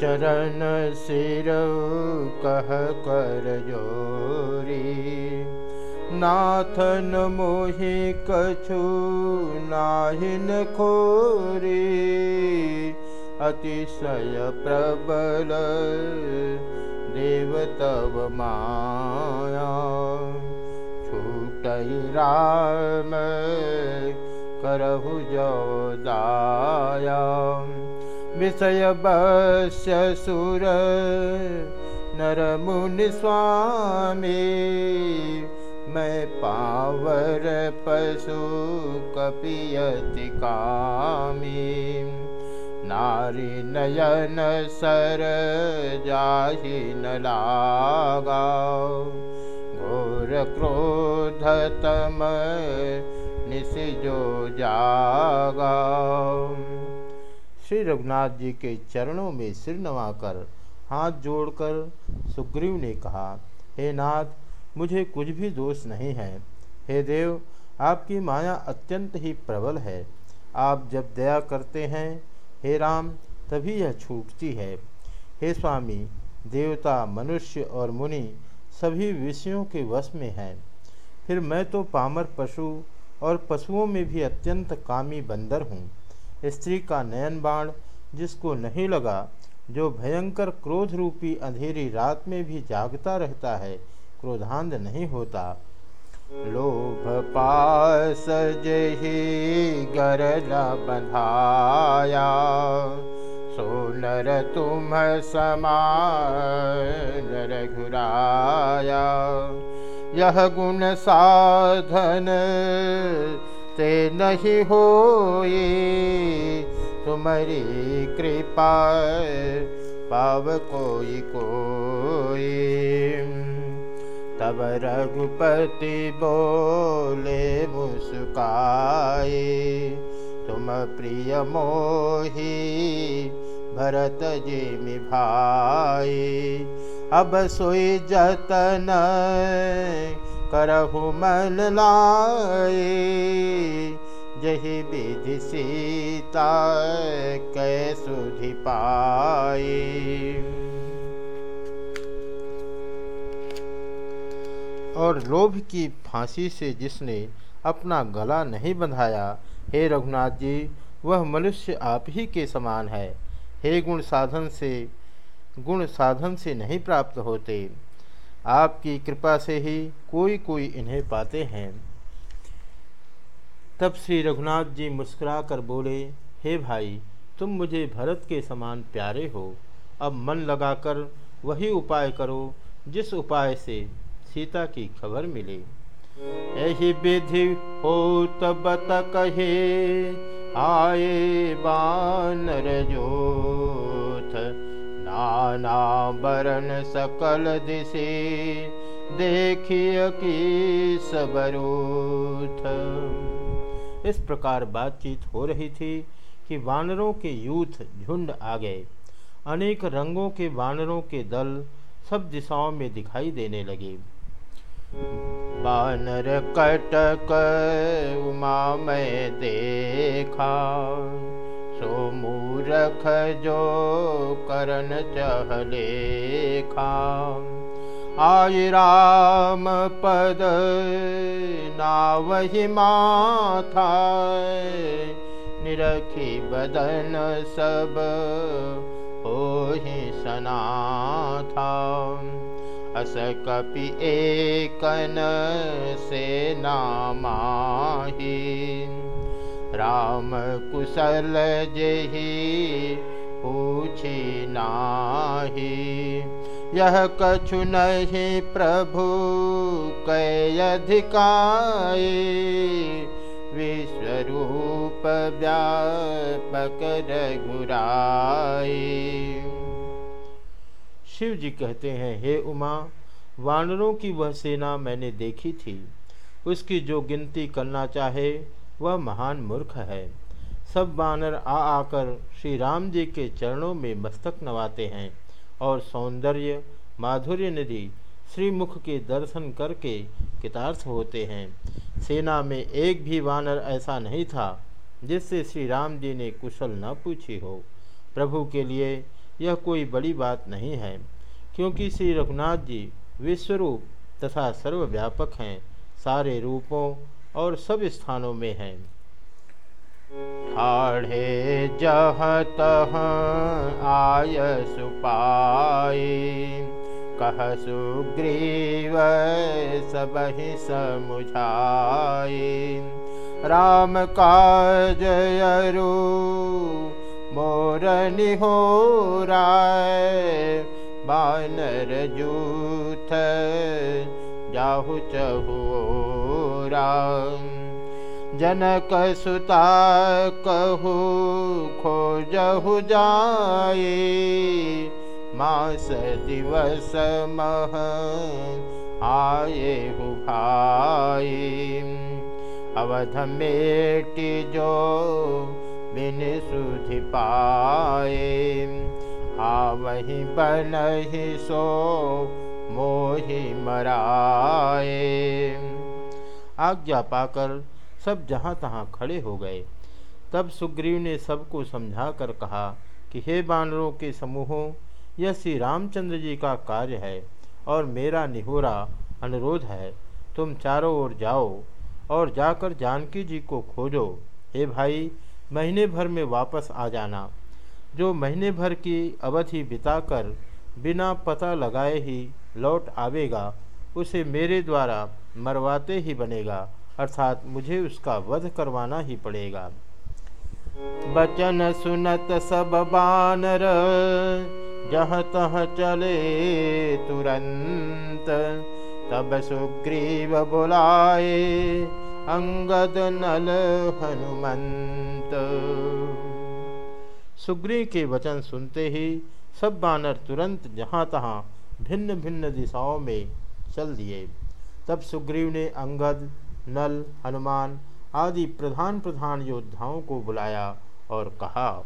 चरण सिर कह कर जोरी। नाथन मोहि कछु नाहिन खोरी। अतिशय प्रबल देव तव माया। छूट राम करहु जो दाया विषय बस्य सुर नर मुनि स्वामी मैं पावर पशु कपियति कामी। नारी नयन सर जाहि न लागा घोर क्रोध तम निस जो जागा श्री रघुनाथ जी के चरणों में सिर नवाकर हाथ जोड़कर सुग्रीव ने कहा, हे नाथ, मुझे कुछ भी दोष नहीं है। हे देव, आपकी माया अत्यंत ही प्रबल है। आप जब दया करते हैं, हे राम, तभी यह छूटती है। हे स्वामी, देवता, मनुष्य और मुनि सभी विषयों के वश में हैं। फिर मैं तो पामर पशु और पशुओं में भी अत्यंत कामी बंदर हूँ। स्त्री का नयन बाण जिसको नहीं लगा, जो भयंकर क्रोध रूपी अंधेरी रात में भी जागता रहता है, क्रोधांध नहीं होता। लोभ पास जही गरला बंधाया सोनर तुम समान घुराया यह गुण साधन से नहीं होई तुम्हारी कृपा पाव कोई कोई तब रघुपति बोले, मुस्काए, तुम प्रिय मोही, भरत जी भाई अब सोई जतन करहु मन लाए। जही विधि सीता कैसुधि पाए। और लोभ की फांसी से जिसने अपना गला नहीं बंधाया, हे रघुनाथ जी, वह मनुष्य आप ही के समान है। हे गुण साधन से, गुण साधन से नहीं प्राप्त होते। आपकी कृपा से ही कोई कोई इन्हें पाते हैं। तब श्री रघुनाथ जी मुस्कुरा कर बोले, हे भाई, तुम मुझे भरत के समान प्यारे हो। अब मन लगाकर वही उपाय करो, जिस उपाय से सीता की खबर मिले। यही विधि हो तब कहे, आए बानर जोथ नाना बरन सकल दिशे देखिए कि सबरूथ इस प्रकार बातचीत हो रही थी कि वानरों के यूथ झुंड आ गए। अनेक रंगों के वानरों के दल सब दिशाओं में दिखाई देने लगे। बानर कटक उमा में देखा। मूरख जो करन चहले खा आई राम पद वही माथा निरखी बदन सब हो ही सना था अस कपि एकन राम कुशल जही पूछी नाही। यह कछु नहीं प्रभु कै अधिकाय। विश्वरूप व्यापक रघुराई शिव जी कहते हैं, हे उमा, वानरों की वह सेना मैंने देखी थी। उसकी जो गिनती करना चाहे वह महान मूर्ख है। सब बानर आ आकर श्री राम जी के चरणों में मस्तक नवाते हैं और सौंदर्य, माधुर्य निधि, श्रीमुख के दर्शन करके कितार्थ होते हैं। सेना में एक भी वानर ऐसा नहीं था जिससे श्री राम जी ने कुशल न पूछी हो। प्रभु के लिए यह कोई बड़ी बात नहीं है, क्योंकि श्री रघुनाथ जी विश्वरूप तथा सर्वव्यापक हैं। सारे रूपों और सब स्थानों में हैं। ठाढ़े जह तह आय सुपाए कह सुग्रीव सब समुझाए राम काजयरु मोर निहोराय बानर जूथ जाहु चहु राम। जनक सुता कहु, खोजहु जाए। मास दिवस मह आए हु भाई अवध मेटि जो बिन सुधि पाए। आ वही बन ही सो मोहि मराए। आज्ञा पाकर सब जहाँ तहाँ खड़े हो गए। तब सुग्रीव ने सबको समझाकर कहा कि हे बानरों के समूहों, यह श्री रामचंद्र जी का कार्य है और मेरा निहोरा अनुरोध है, तुम चारों ओर जाओ और जाकर जानकी जी को खोजो। हे भाई, महीने भर में वापस आ जाना। जो महीने भर की अवधि बिताकर बिना पता लगाए ही लौट आवेगा उसे मेरे द्वारा मरवाते ही बनेगा, अर्थात मुझे उसका वध करवाना ही पड़ेगा। बचन सुनत सब बानर, जहाँ तह चले तुरंत। तब सुग्रीव बुलाए, अंगद नल हनुमंत। सुग्रीव के वचन सुनते ही सब बानर तुरंत जहाँ तहाँ भिन्न भिन्न दिशाओं में चल दिए। तब सुग्रीव ने अंगद, नल, हनुमान आदि प्रधान प्रधान योद्धाओं को बुलाया और कहा